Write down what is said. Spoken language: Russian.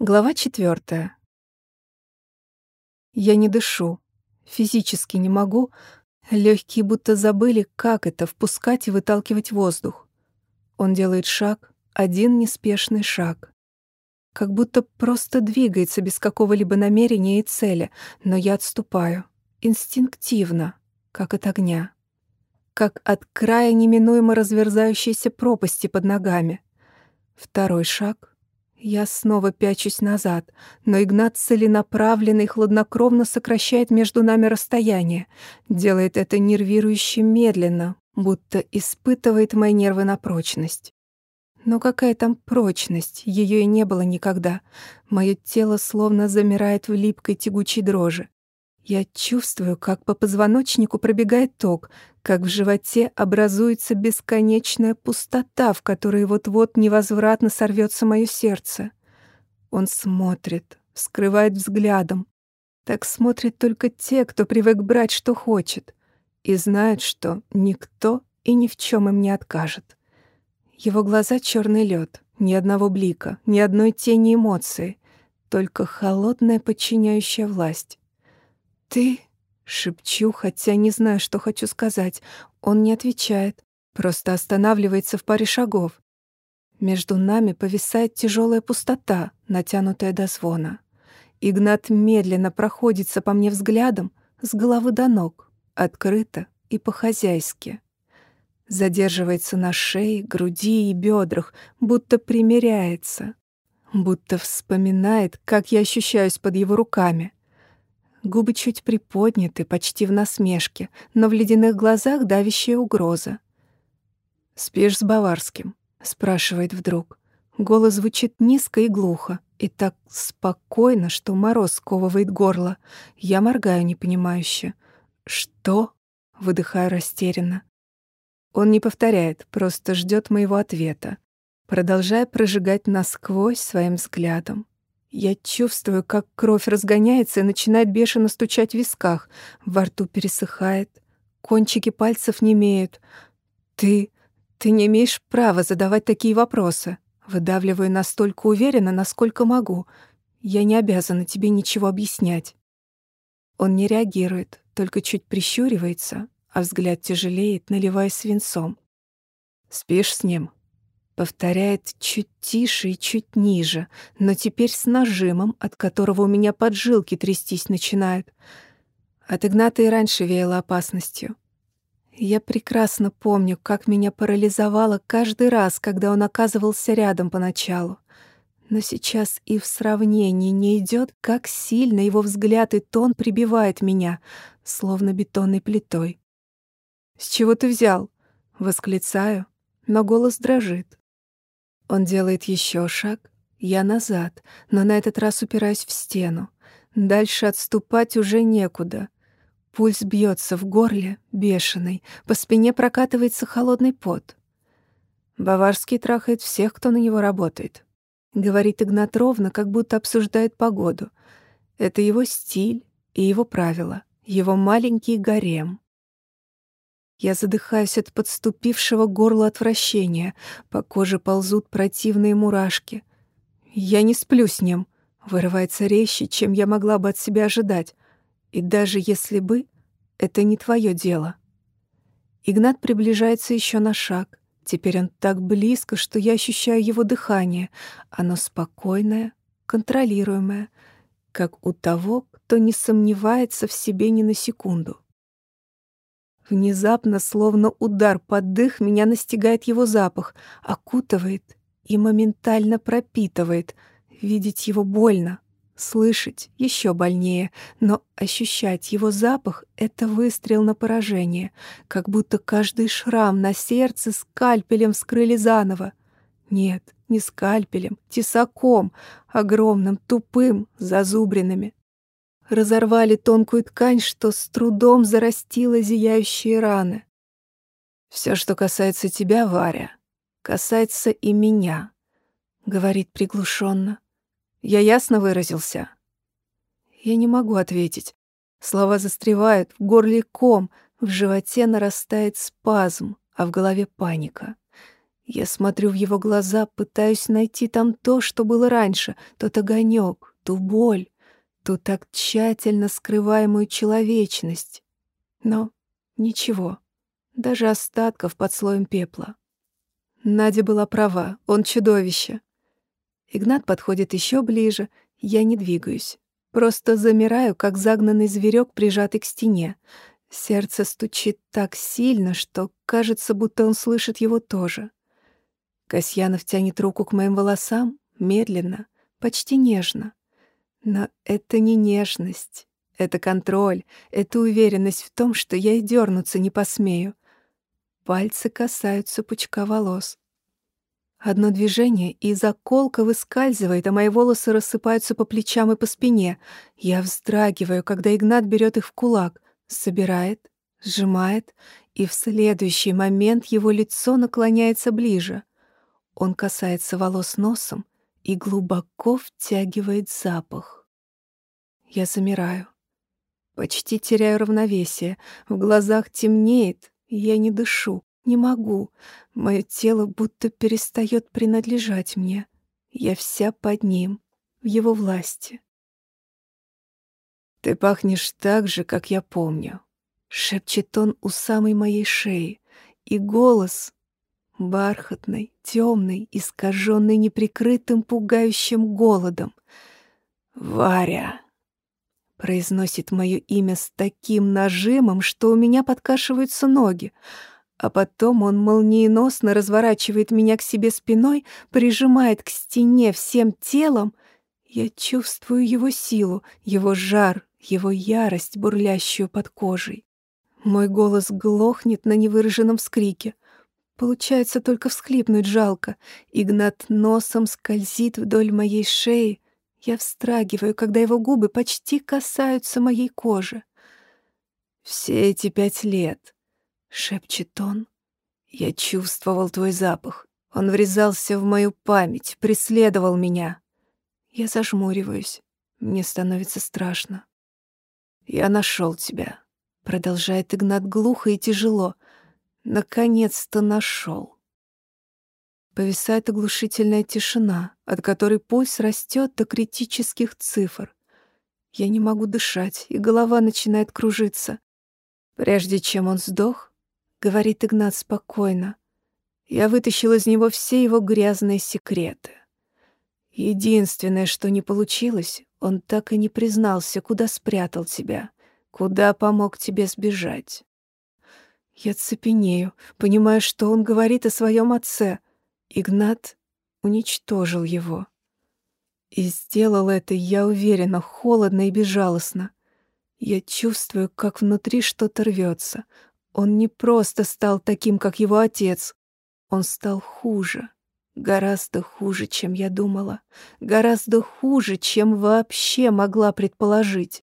Глава четвертая. Я не дышу, физически не могу. Легкие будто забыли, как это — впускать и выталкивать воздух. Он делает шаг, один неспешный шаг. Как будто просто двигается без какого-либо намерения и цели, но я отступаю. Инстинктивно, как от огня. Как от края неминуемо разверзающейся пропасти под ногами. Второй шаг — я снова пячусь назад, но Игнат целенаправленно и хладнокровно сокращает между нами расстояние, делает это нервирующе медленно, будто испытывает мои нервы на прочность. Но какая там прочность? Ее и не было никогда. Мое тело словно замирает в липкой тягучей дрожи. Я чувствую, как по позвоночнику пробегает ток, как в животе образуется бесконечная пустота, в которой вот-вот невозвратно сорвется мое сердце. Он смотрит, скрывает взглядом. Так смотрят только те, кто привык брать, что хочет, и знают, что никто и ни в чем им не откажет. Его глаза — черный лед, ни одного блика, ни одной тени эмоций, только холодная подчиняющая власть. «Ты?» — шепчу, хотя не знаю, что хочу сказать. Он не отвечает, просто останавливается в паре шагов. Между нами повисает тяжелая пустота, натянутая до звона. Игнат медленно проходится по мне взглядом с головы до ног, открыто и по-хозяйски. Задерживается на шее, груди и бедрах, будто примеряется, будто вспоминает, как я ощущаюсь под его руками. Губы чуть приподняты, почти в насмешке, но в ледяных глазах давящая угроза. «Спишь с Баварским?» — спрашивает вдруг. Голос звучит низко и глухо, и так спокойно, что мороз сковывает горло. Я моргаю непонимающе. «Что?» — выдыхаю растерянно. Он не повторяет, просто ждет моего ответа, продолжая прожигать насквозь своим взглядом. Я чувствую, как кровь разгоняется и начинает бешено стучать в висках. Во рту пересыхает, кончики пальцев немеют. «Ты... ты не имеешь права задавать такие вопросы». Выдавливаю настолько уверенно, насколько могу. Я не обязана тебе ничего объяснять. Он не реагирует, только чуть прищуривается, а взгляд тяжелеет, наливаясь свинцом. «Спишь с ним?» Повторяет чуть тише и чуть ниже, но теперь с нажимом, от которого у меня поджилки трястись начинают. От Игната и раньше веяло опасностью. Я прекрасно помню, как меня парализовало каждый раз, когда он оказывался рядом поначалу. Но сейчас и в сравнении не идет, как сильно его взгляд и тон прибивает меня, словно бетонной плитой. «С чего ты взял?» — восклицаю, но голос дрожит. Он делает еще шаг, я назад, но на этот раз упираюсь в стену. Дальше отступать уже некуда. Пульс бьется в горле, бешеный, по спине прокатывается холодный пот. Баварский трахает всех, кто на него работает. Говорит Игнат ровно, как будто обсуждает погоду. Это его стиль и его правила, его маленький гарем. Я задыхаюсь от подступившего горла отвращения. По коже ползут противные мурашки. Я не сплю с ним. Вырывается резче, чем я могла бы от себя ожидать. И даже если бы, это не твое дело. Игнат приближается еще на шаг. Теперь он так близко, что я ощущаю его дыхание. Оно спокойное, контролируемое, как у того, кто не сомневается в себе ни на секунду. Внезапно, словно удар под дых, меня настигает его запах, окутывает и моментально пропитывает. Видеть его больно, слышать еще больнее, но ощущать его запах — это выстрел на поражение, как будто каждый шрам на сердце скальпелем вскрыли заново. Нет, не скальпелем, тесаком, огромным, тупым, зазубринами разорвали тонкую ткань, что с трудом зарастила зияющие раны. «Все, что касается тебя, Варя, касается и меня», — говорит приглушенно. «Я ясно выразился?» Я не могу ответить. Слова застревают, в горле ком, в животе нарастает спазм, а в голове паника. Я смотрю в его глаза, пытаюсь найти там то, что было раньше, тот огонек, ту боль, ту так тщательно скрываемую человечность. Но ничего, даже остатков под слоем пепла. Надя была права, он чудовище. Игнат подходит еще ближе, я не двигаюсь. Просто замираю, как загнанный зверек, прижатый к стене. Сердце стучит так сильно, что кажется, будто он слышит его тоже. Касьянов тянет руку к моим волосам, медленно, почти нежно. Но это не нежность, это контроль, это уверенность в том, что я и дернуться не посмею. Пальцы касаются пучка волос. Одно движение, и заколка выскальзывает, а мои волосы рассыпаются по плечам и по спине. Я вздрагиваю, когда Игнат берет их в кулак, собирает, сжимает, и в следующий момент его лицо наклоняется ближе. Он касается волос носом и глубоко втягивает запах. Я замираю. Почти теряю равновесие. В глазах темнеет, я не дышу, не могу. Мое тело будто перестает принадлежать мне. Я вся под ним, в его власти. «Ты пахнешь так же, как я помню», — шепчет он у самой моей шеи, и голос бархатный, темный, искаженный неприкрытым пугающим голодом. «Варя!» произносит мое имя с таким нажимом, что у меня подкашиваются ноги, а потом он молниеносно разворачивает меня к себе спиной, прижимает к стене всем телом. Я чувствую его силу, его жар, его ярость, бурлящую под кожей. Мой голос глохнет на невыраженном вскрике. Получается только всхлипнуть жалко. Игнат носом скользит вдоль моей шеи. Я встрагиваю, когда его губы почти касаются моей кожи. «Все эти пять лет», — шепчет он, — «я чувствовал твой запах. Он врезался в мою память, преследовал меня». Я зажмуриваюсь. Мне становится страшно. «Я нашел тебя», — продолжает Игнат глухо и тяжело. Наконец-то нашел. Повисает оглушительная тишина, от которой пульс растет до критических цифр. Я не могу дышать, и голова начинает кружиться. Прежде чем он сдох, говорит Игнат спокойно, я вытащил из него все его грязные секреты. Единственное, что не получилось, он так и не признался, куда спрятал тебя, куда помог тебе сбежать. Я цепенею, понимая, что он говорит о своем отце. Игнат уничтожил его. И сделал это, я уверена, холодно и безжалостно. Я чувствую, как внутри что-то рвется. Он не просто стал таким, как его отец. Он стал хуже. Гораздо хуже, чем я думала. Гораздо хуже, чем вообще могла предположить.